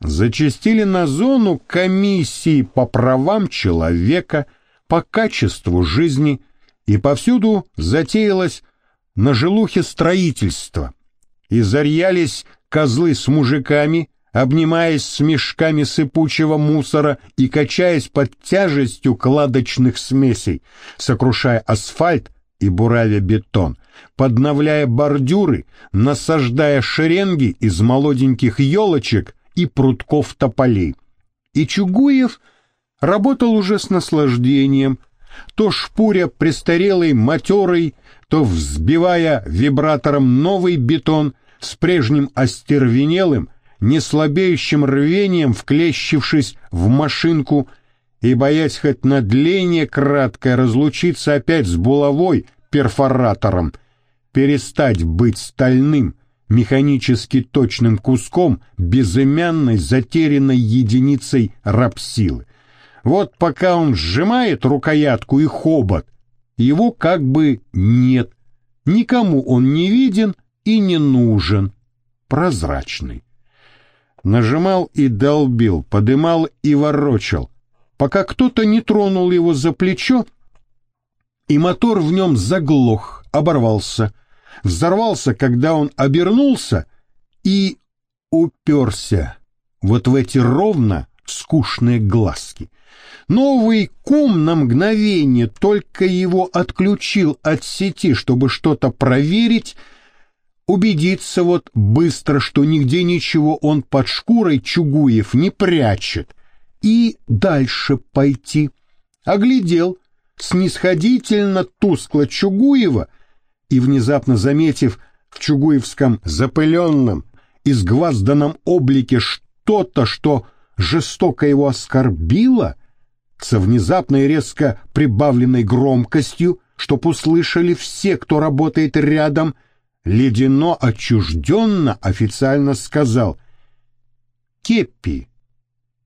зачастили на зону комиссии по правам человека, по качеству жизни, и повсюду затеялось на желухе строительство, и зарьялись козлы с мужиками, обнимаясь с мешками сыпучего мусора и качаясь под тяжестью кладочных смесей, сокрушая асфальт и буравя бетон, подновляя бордюры, насаждая шеренги из молоденьких елочек и прутков тополей. И Чугуев работал уже с наслаждением, то шпуря престарелый матерый, то взбивая вибратором новый бетон с прежним остервенелым, неслабеющим рвением вклещившись в машинку и боясь хоть на дление краткое разлучиться опять с булавой перфоратором, перестать быть стальным, механически точным куском безымянной затерянной единицей рабсилы. Вот пока он сжимает рукоятку и хобот, его как бы нет, никому он не виден и не нужен, прозрачный. Нажимал и долбил, подымал и ворочал, пока кто-то не тронул его за плечо, и мотор в нем заглох, оборвался, взорвался, когда он обернулся и уперся вот в эти ровно скучные глазки. Новый кум на мгновение только его отключил от сети, чтобы что-то проверить, убедиться вот быстро, что нигде ничего он под шкурой Чугуев не прячет, и дальше пойти. Оглядел снисходительно тускло Чугуева и, внезапно заметив в чугуевском запыленном, изгвазданном облике что-то, что жестоко его оскорбило, со внезапной резко прибавленной громкостью, чтоб услышали все, кто работает рядом — ледяно отчужденно официально сказал «Кеппи,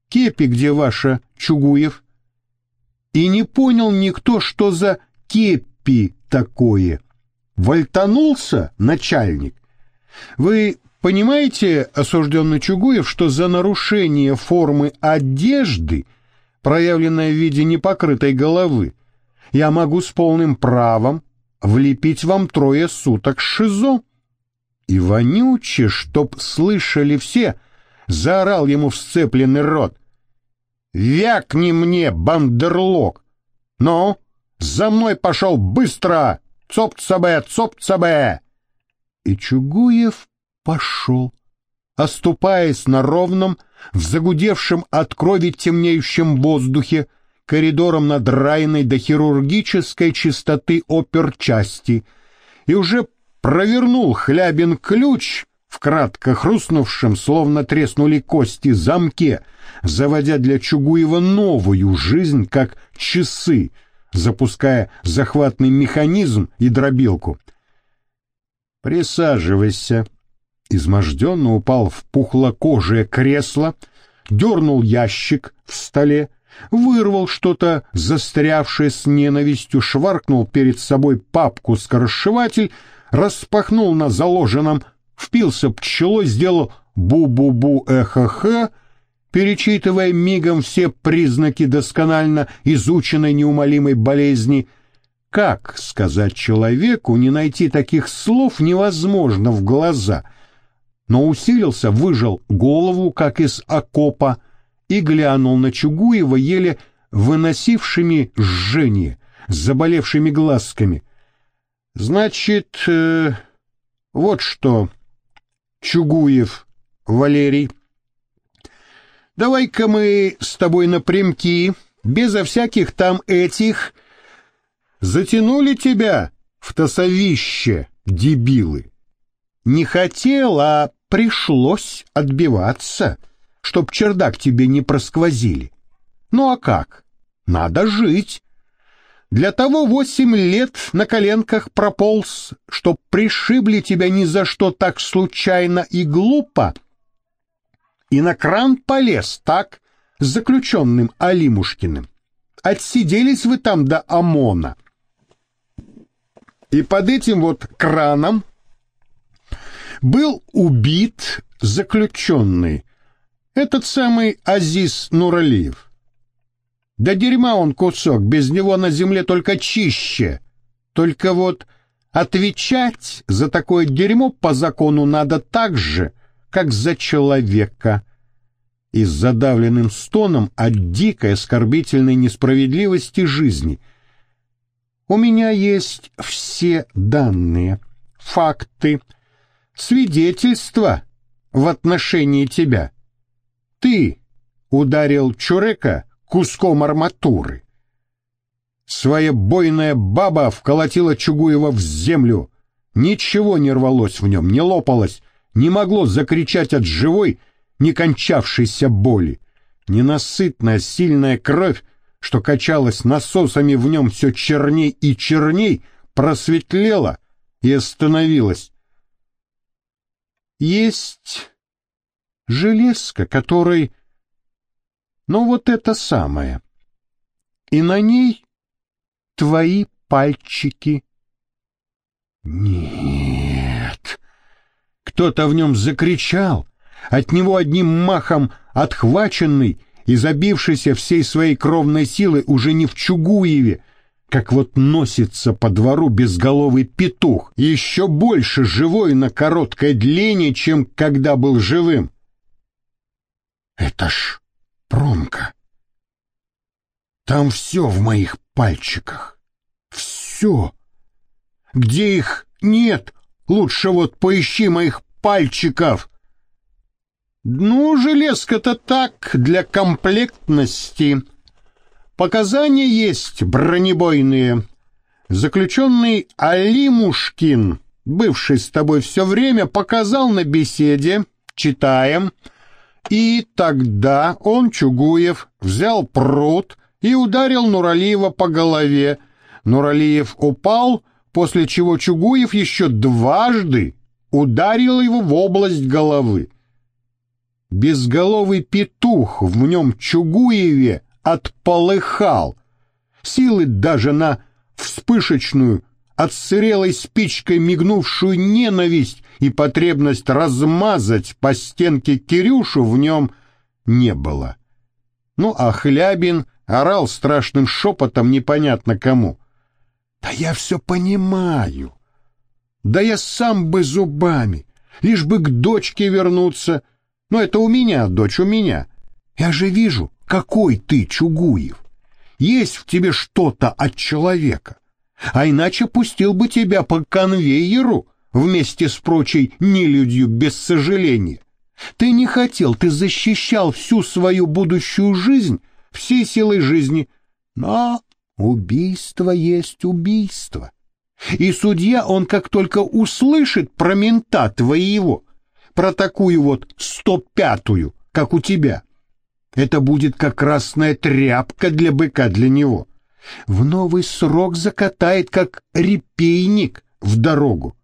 Кепи где ваша, Чугуев?» И не понял никто, что за Кеппи такое. Вольтанулся начальник. Вы понимаете, осужденный Чугуев, что за нарушение формы одежды, проявленное в виде непокрытой головы, я могу с полным правом влепить вам трое суток шизо. И вонюче, чтоб слышали все, заорал ему в сцепленный рот. «Вякни мне, бандерлог! Ну, за мной пошел быстро! Цоп-цабе, цоп-цабе!» И Чугуев пошел, оступаясь на ровном, в загудевшем от крови темнеющем воздухе, коридором надраенной до хирургической чистоты оперчасти и уже провернул Хлябин ключ в кратко хрустнувшем, словно треснули кости, замке, заводя для Чугуева новую жизнь, как часы, запуская захватный механизм и дробилку. «Присаживайся», изможденно упал в пухлокожее кресло, дернул ящик в столе, вырвал что-то застрявшее с ненавистью, шваркнул перед собой папку-скоросшиватель, распахнул на заложенном, впился пчелой, сделал бу-бу-бу эхо-хэ, перечитывая мигом все признаки досконально изученной неумолимой болезни. Как сказать человеку, не найти таких слов невозможно в глаза, но усилился, выжал голову, как из окопа, и глянул на Чугуева, еле выносившими жжение, заболевшими глазками. «Значит, э, вот что, Чугуев Валерий, давай-ка мы с тобой напрямки, безо всяких там этих, затянули тебя в тосовище, дебилы. Не хотел, а пришлось отбиваться» чтоб чердак тебе не просквозили. Ну а как? Надо жить. Для того восемь лет на коленках прополз, чтоб пришибли тебя ни за что так случайно и глупо. И на кран полез так, с заключенным Алимушкиным. Отсиделись вы там до ОМОНа. И под этим вот краном был убит заключенный, Этот самый Азиз Нуралиев. Да дерьма он кусок, без него на земле только чище. Только вот отвечать за такое дерьмо по закону надо так же, как за человека. И с задавленным стоном от дикой оскорбительной несправедливости жизни. У меня есть все данные, факты, свидетельства в отношении тебя. Ты ударил Чурека куском арматуры. Своебойная баба вколотила Чугуева в землю. Ничего не рвалось в нем, не лопалось, не могло закричать от живой, не кончавшейся боли. Ненасытная сильная кровь, что качалась насосами в нем все черней и черней, просветлела и остановилась. Есть железка, которой... Ну, вот это самое. И на ней твои пальчики. Нет. Кто-то в нем закричал, от него одним махом отхваченный и забившийся всей своей кровной силой уже не в Чугуеве, как вот носится по двору безголовый петух, еще больше живой на короткой длине, чем когда был живым. Это ж промка. Там все в моих пальчиках. Все. Где их нет, лучше вот поищи моих пальчиков. Ну, железка-то так, для комплектности. Показания есть бронебойные. Заключенный Алимушкин, бывший с тобой все время, показал на беседе, читаем, и тогда он, Чугуев, взял пруд и ударил Нуралиева по голове. Нуралиев упал, после чего Чугуев еще дважды ударил его в область головы. Безголовый петух в нем Чугуеве отполыхал. Силы даже на вспышечную, отсырелой спичкой мигнувшую ненависть и потребность размазать по стенке Кирюшу в нем не было. Ну, а Хлябин орал страшным шепотом непонятно кому. «Да я все понимаю. Да я сам бы зубами, лишь бы к дочке вернуться. Но это у меня, дочь, у меня. Я же вижу, какой ты, Чугуев. Есть в тебе что-то от человека. А иначе пустил бы тебя по конвейеру вместе с прочей нелюдью без сожаления. Ты не хотел, ты защищал всю свою будущую жизнь всей силой жизни. Но убийство есть убийство. И судья, он как только услышит про мента твоего, про такую вот сто пятую, как у тебя, это будет как красная тряпка для быка для него. В новый срок закатает, как репейник в дорогу.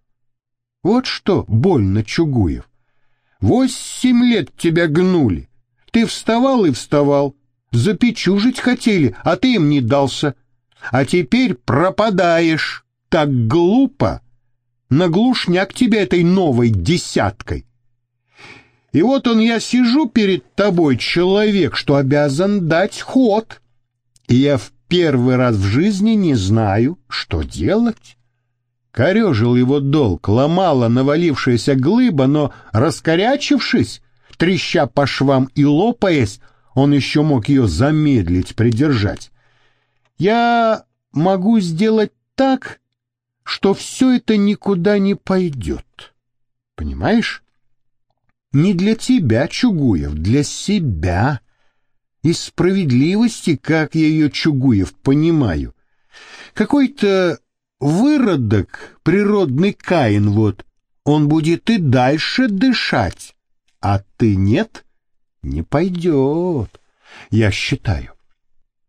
Вот что больно, Чугуев. Восемь лет тебя гнули. Ты вставал и вставал, запечужить хотели, а ты им не дался. А теперь пропадаешь так глупо. На глушняк тебя этой новой десяткой. И вот он я сижу перед тобой, человек, что обязан дать ход. И я в первый раз в жизни не знаю, что делать. Корежил его долг, ломала навалившаяся глыба, но, раскорячившись, треща по швам и лопаясь, он еще мог ее замедлить, придержать. Я могу сделать так, что все это никуда не пойдет. Понимаешь? Не для тебя, Чугуев, для себя. Из справедливости, как я ее, Чугуев, понимаю. Какой-то выродок, природный Каин вот, он будет и дальше дышать, а ты нет — не пойдет, я считаю.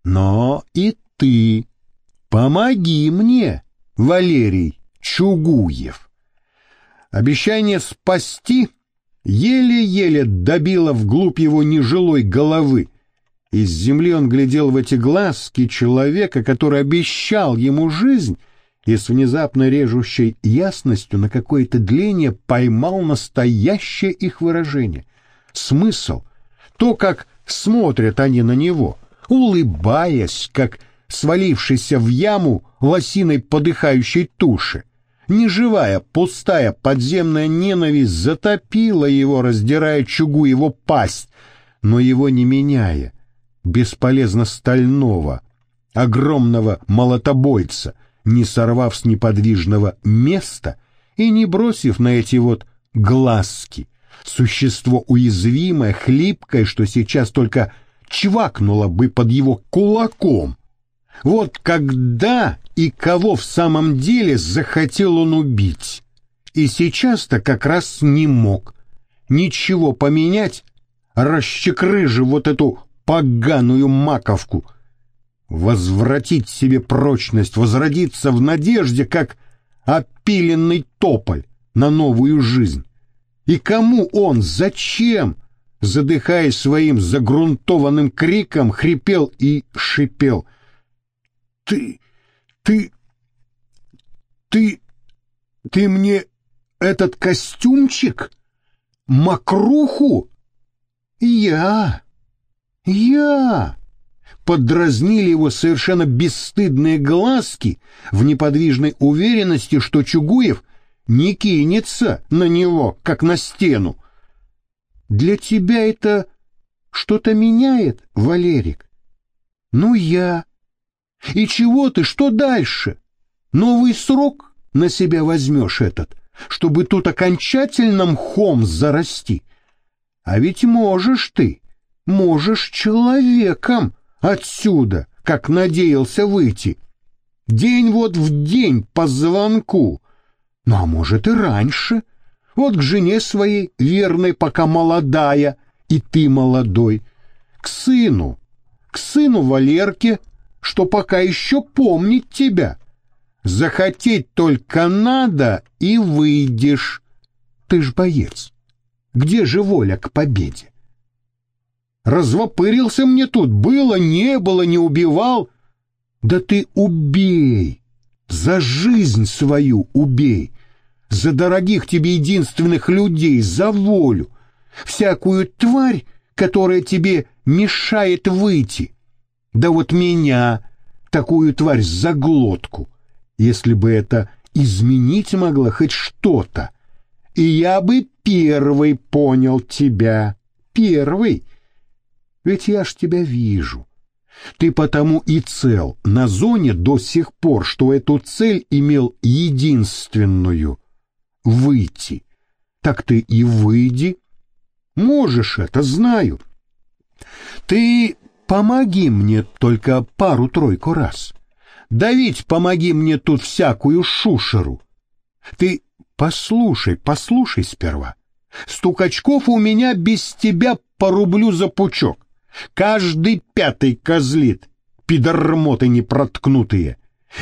Но и ты помоги мне, Валерий Чугуев. Обещание спасти еле-еле добило вглубь его нежилой головы. Из земли он глядел в эти глазки человека, который обещал ему жизнь, и с внезапно режущей ясностью на какое-то дление поймал настоящее их выражение. Смысл То, как смотрят они на него, улыбаясь, как свалившийся в яму лосиной подыхающей туши. Неживая, пустая подземная ненависть затопила его, раздирая чугу его пасть, но его не меняя, бесполезно стального, огромного молотобойца, не сорвав с неподвижного места и не бросив на эти вот глазки, существо уязвимое, хлипкое, что сейчас только чвакнуло бы под его кулаком. Вот когда и кого в самом деле захотел он убить. И сейчас-то как раз не мог ничего поменять, расчекрыжив вот эту поганую маковку, возвратить себе прочность, возродиться в надежде, как опиленный тополь на новую жизнь. И кому он, зачем, задыхаясь своим загрунтованным криком, хрипел и шипел. «Ты, ты, ты, ты мне этот костюмчик? Мокруху?» «Я, я!» Подразнили его совершенно бесстыдные глазки в неподвижной уверенности, что Чугуев не кинется на него, как на стену. Для тебя это что-то меняет, Валерик? Ну, я. И чего ты, что дальше? Новый срок на себя возьмешь этот, чтобы тут окончательно мхом зарасти. А ведь можешь ты, можешь человеком отсюда, как надеялся выйти. День вот в день по звонку, ну, а может и раньше. Вот к жене своей, верной, пока молодая, и ты молодой. К сыну, к сыну Валерке, что пока еще помнит тебя. Захотеть только надо, и выйдешь. Ты ж боец. Где же воля к победе? Развопырился мне тут, было, не было, не убивал. Да ты убей, за жизнь свою убей за дорогих тебе единственных людей, за волю, всякую тварь, которая тебе мешает выйти. Да вот меня, такую тварь за глотку, если бы это изменить могло хоть что-то. И я бы первый понял тебя, первый. Ведь я ж тебя вижу. Ты потому и цел на зоне до сих пор, что эту цель имел единственную — выйти. Так ты и выйди. Можешь это, знаю. Ты помоги мне только пару-тройку раз. Да ведь помоги мне тут всякую шушеру. Ты послушай, послушай сперва. Стукачков у меня без тебя по рублю за пучок. Каждый пятый козлит, пидормоты непроткнутые.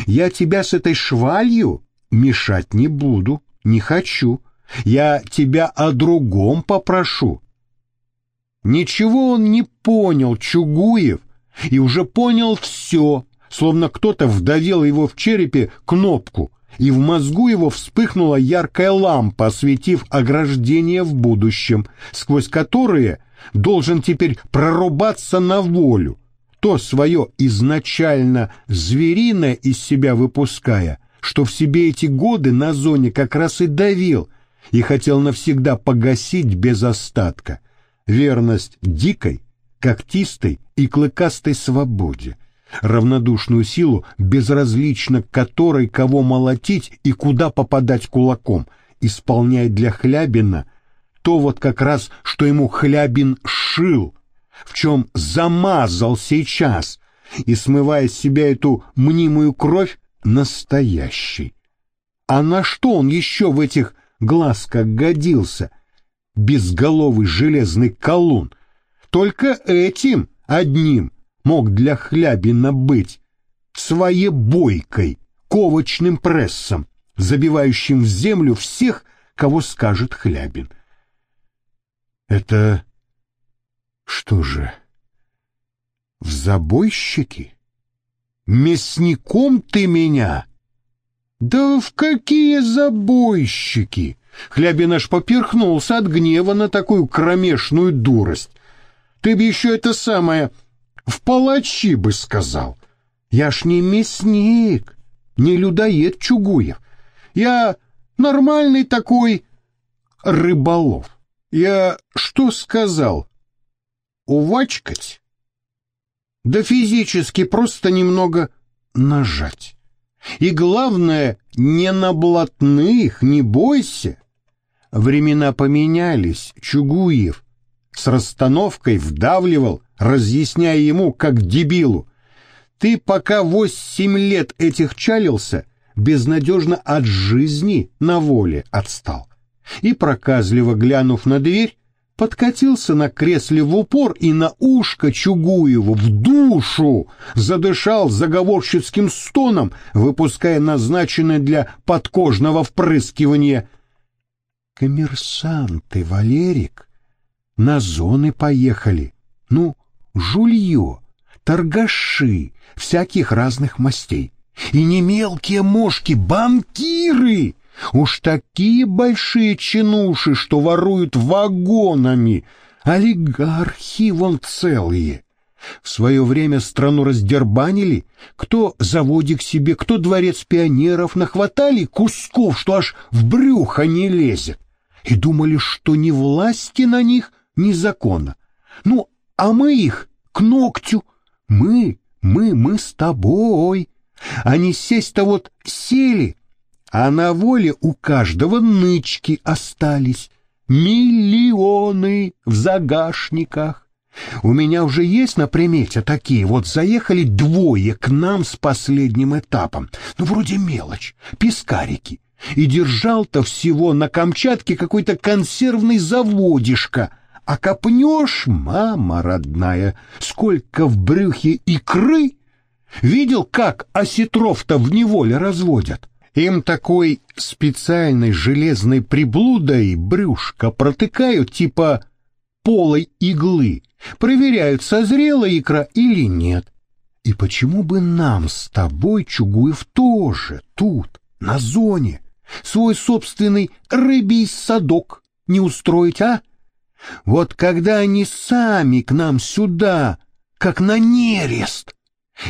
Я тебя с этой швалью мешать не буду не хочу. Я тебя о другом попрошу. Ничего он не понял, Чугуев, и уже понял все, словно кто-то вдавил его в черепе кнопку, и в мозгу его вспыхнула яркая лампа, осветив ограждение в будущем, сквозь которые должен теперь прорубаться на волю, то свое изначально звериное из себя выпуская — что в себе эти годы на зоне как раз и давил и хотел навсегда погасить без остатка верность дикой, когтистой и клыкастой свободе, равнодушную силу, безразлично которой кого молотить и куда попадать кулаком, исполняя для Хлябина то вот как раз, что ему Хлябин шил, в чем замазал сейчас, и смывая с себя эту мнимую кровь, настоящий. А на что он еще в этих глазках годился? Безголовый железный колун. Только этим одним мог для Хлябина быть своебойкой, ковочным прессом, забивающим в землю всех, кого скажет Хлябин. Это что же, в забойщики? Мясником ты меня? Да в какие забойщики! Хлябин аж поперхнулся от гнева на такую кромешную дурость. Ты бы еще это самое в палачи бы сказал. Я ж не мясник, не людоед Чугуев. Я нормальный такой рыболов. Я что сказал? Увачкать? Да физически просто немного нажать. И главное, не на блатных, не бойся. Времена поменялись, Чугуев с расстановкой вдавливал, разъясняя ему, как дебилу. Ты пока восемь лет этих чалился, безнадежно от жизни на воле отстал. И, проказливо глянув на дверь, подкатился на кресле в упор и на ушко Чугуеву в душу задышал заговорщицким стоном, выпуская назначенное для подкожного впрыскивания. Коммерсанты, Валерик, на зоны поехали. Ну, жулье, торгаши, всяких разных мастей. И не мелкие мошки, банкиры! Уж такие большие чинуши, что воруют вагонами. Олигархи вон целые. В свое время страну раздербанили, кто заводик себе, кто дворец пионеров, нахватали кусков, что аж в брюхо не лезет. И думали, что ни власти на них, ни закона. Ну, а мы их к ногтю. Мы, мы, мы с тобой. Они сесть-то вот сели, а на воле у каждого нычки остались. Миллионы в загашниках. У меня уже есть на примете такие. Вот заехали двое к нам с последним этапом. Ну, вроде мелочь, пескарики. И держал-то всего на Камчатке какой-то консервный заводишко. А копнешь, мама родная, сколько в брюхе икры. Видел, как осетров-то в неволе разводят? Им такой специальной железной приблудой брюшко протыкают типа полой иглы, проверяют, созрела икра или нет. И почему бы нам с тобой, Чугуев, тоже тут, на зоне, свой собственный рыбий садок не устроить, а? Вот когда они сами к нам сюда, как на нерест,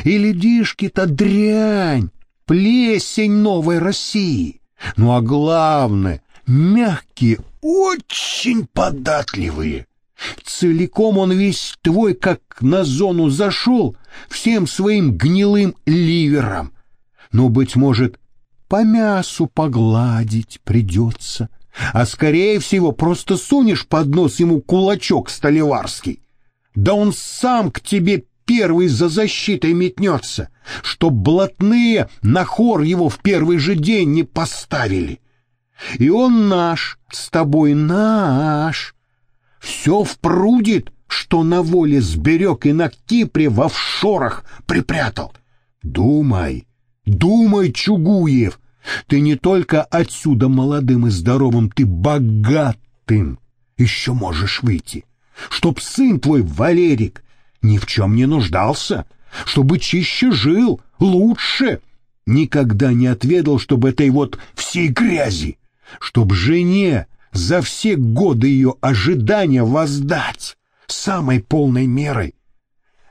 и ледишки-то дрянь, плесень новой России. Ну а главное, мягкие, очень податливые. Целиком он весь твой, как на зону зашел, всем своим гнилым ливером. Но, быть может, по мясу погладить придется, а скорее всего просто сунешь под нос ему кулачок столеварский. Да он сам к тебе первый за защитой метнется, чтоб блатные на хор его в первый же день не поставили. И он наш, с тобой наш. Все впрудит, что на воле сберег и на Кипре в офшорах припрятал. Думай, думай, Чугуев, ты не только отсюда молодым и здоровым, ты богатым еще можешь выйти. Чтоб сын твой, Валерик, ни в чем не нуждался, чтобы чище жил, лучше. Никогда не отведал, чтобы этой вот всей грязи, чтоб жене за все годы ее ожидания воздать самой полной мерой.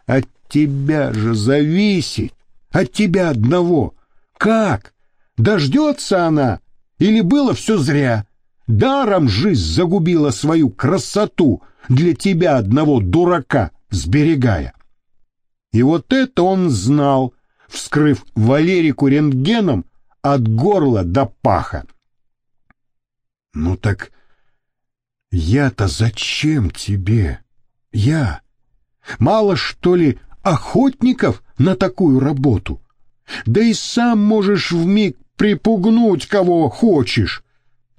От тебя же зависит, от тебя одного. Как? Дождется она? Или было все зря? Даром жизнь загубила свою красоту для тебя одного дурака сберегая. И вот это он знал, вскрыв Валерику рентгеном от горла до паха. Ну так я-то зачем тебе? Я? Мало, что ли, охотников на такую работу? Да и сам можешь вмиг припугнуть кого хочешь.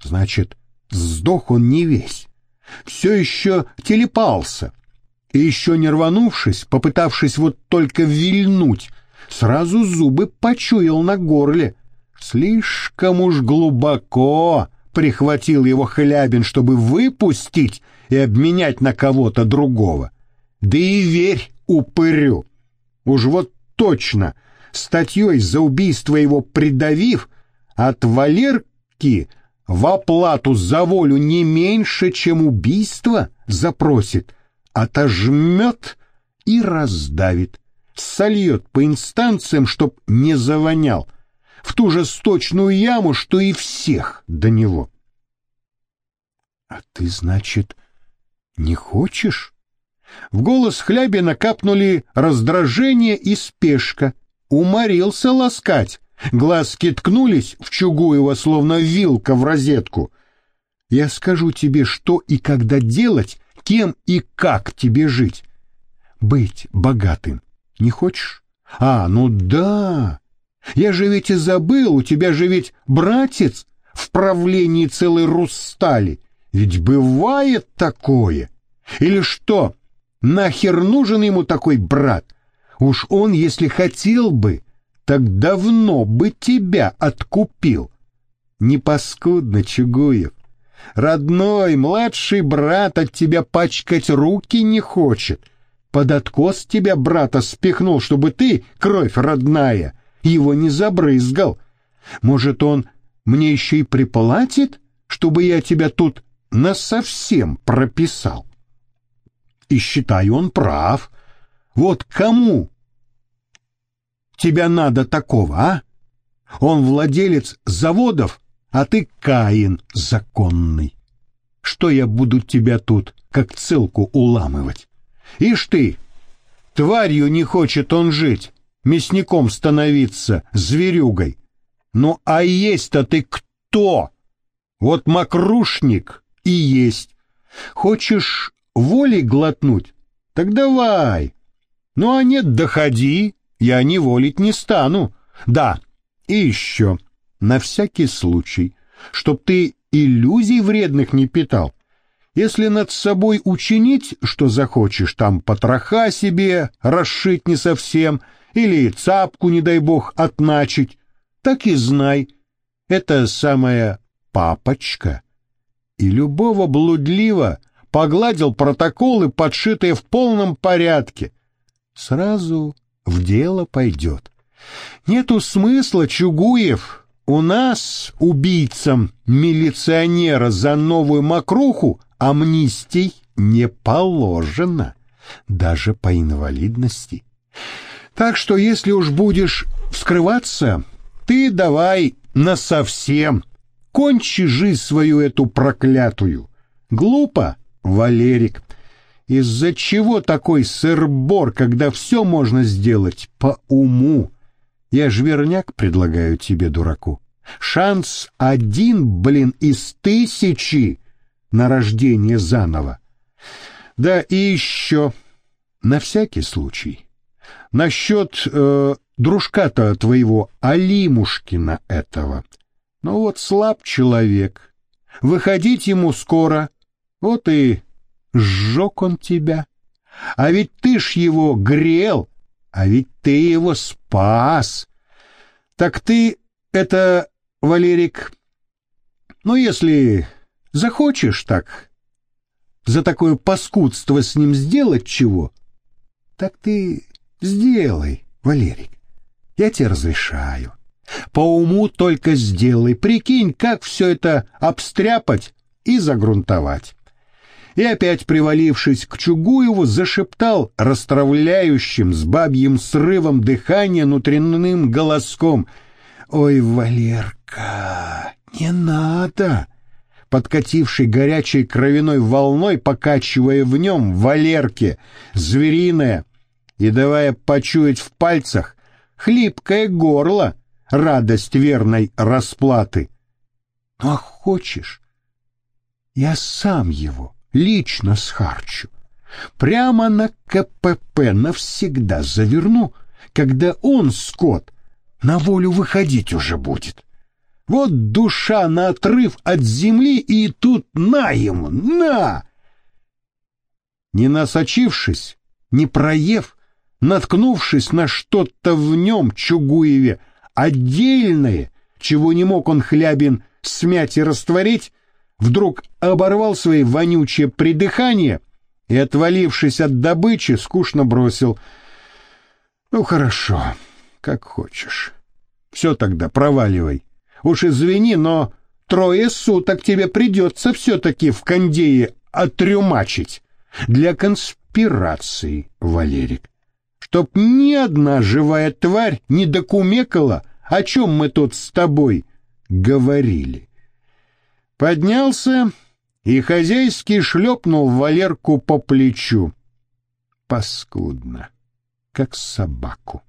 Значит, сдох он не весь. Все еще телепался, и еще не рванувшись, попытавшись вот только вильнуть, сразу зубы почуял на горле. Слишком уж глубоко прихватил его Хлябин, чтобы выпустить и обменять на кого-то другого. Да и верь упырю. Уж вот точно, статьей за убийство его придавив, от Валерки в оплату за волю не меньше, чем убийство запросит, отожмет и раздавит, сольет по инстанциям, чтоб не завонял, в ту же сточную яму, что и всех до него. — А ты, значит, не хочешь? В голос Хлябина капнули раздражение и спешка. Уморился ласкать. Глазки ткнулись в Чугуева, словно вилка в розетку. Я скажу тебе, что и когда делать, кем и как тебе жить. Быть богатым не хочешь? А, ну да. Я же ведь и забыл, у тебя же ведь братец в правлении целой Русстали. Ведь бывает такое. Или что, нахер нужен ему такой брат? Уж он, если хотел бы, так давно бы тебя откупил. Не паскудно, Чугуев. Родной, младший брат от тебя пачкать руки не хочет. Под откос тебя брата спихнул, чтобы ты, кровь родная, его не забрызгал. Может, он мне еще и приплатит, чтобы я тебя тут насовсем прописал? И считаю, он прав. Вот кому тебя надо такого, а? Он владелец заводов, а ты Каин законный. Что я буду тебя тут, как целку, уламывать? Ишь ты, тварью не хочет он жить, мясником становиться, зверюгой. Ну а есть-то ты кто? Вот мокрушник и есть. Хочешь воли глотнуть? Так давай. Ну а нет, доходи, я не волить не стану. Да, и еще на всякий случай, чтоб ты иллюзий вредных не питал. Если над собой учинить, что захочешь, там потроха себе расшить не совсем, или цапку, не дай бог, отначить, так и знай, это самая папочка. И любого блудливо погладил протоколы, подшитые в полном порядке. Сразу в дело пойдет. Нету смысла, Чугуев, у нас, убийцам милиционера за новую мокруху, амнистий не положено, даже по инвалидности. Так что если уж будешь вскрываться, ты давай насовсем, кончи жизнь свою эту проклятую. Глупо, Валерик. Из-за чего такой сыр-бор, когда все можно сделать по уму? Я ж верняк предлагаю тебе, дураку. Шанс один, блин, из тысячи на рождение заново. Да и еще, на всякий случай, насчет э, дружка-то твоего Алимушкина этого. Ну вот слаб человек, выходить ему скоро, вот и сжег он тебя. А ведь ты ж его грел, а ведь ты его спас. Так ты это, Валерик, ну, если захочешь так, за такое паскудство с ним сделать чего, так ты сделай, Валерик. Я тебе разрешаю. По уму только сделай. Прикинь, как все это обстряпать и загрунтовать и опять привалившись к Чугуеву, зашептал расстравляющим с бабьим срывом дыхания внутренним голоском. «Ой, Валерка, не надо!» Подкативший горячей кровяной волной, покачивая в нем Валерке, звериное, и давая почуять в пальцах хлипкое горло, радость верной расплаты. «Ну, а хочешь, я сам его лично схарчу. Прямо на КПП навсегда заверну, когда он, скот, на волю выходить уже будет. Вот душа на отрыв от земли, и тут на ему, на! Не насочившись, не проев, наткнувшись на что-то в нем, Чугуеве, отдельное, чего не мог он, Хлябин, смять и растворить, вдруг оборвал свои вонючие придыхания и, отвалившись от добычи, скучно бросил. «Ну, хорошо, как хочешь. Все тогда, проваливай. Уж извини, но трое суток тебе придется все-таки в кондее отрюмачить. для конспирации, Валерик, чтоб ни одна живая тварь не докумекала, о чем мы тут с тобой говорили. Поднялся и хозяйски шлепнул Валерку по плечу. Паскудно, как собаку.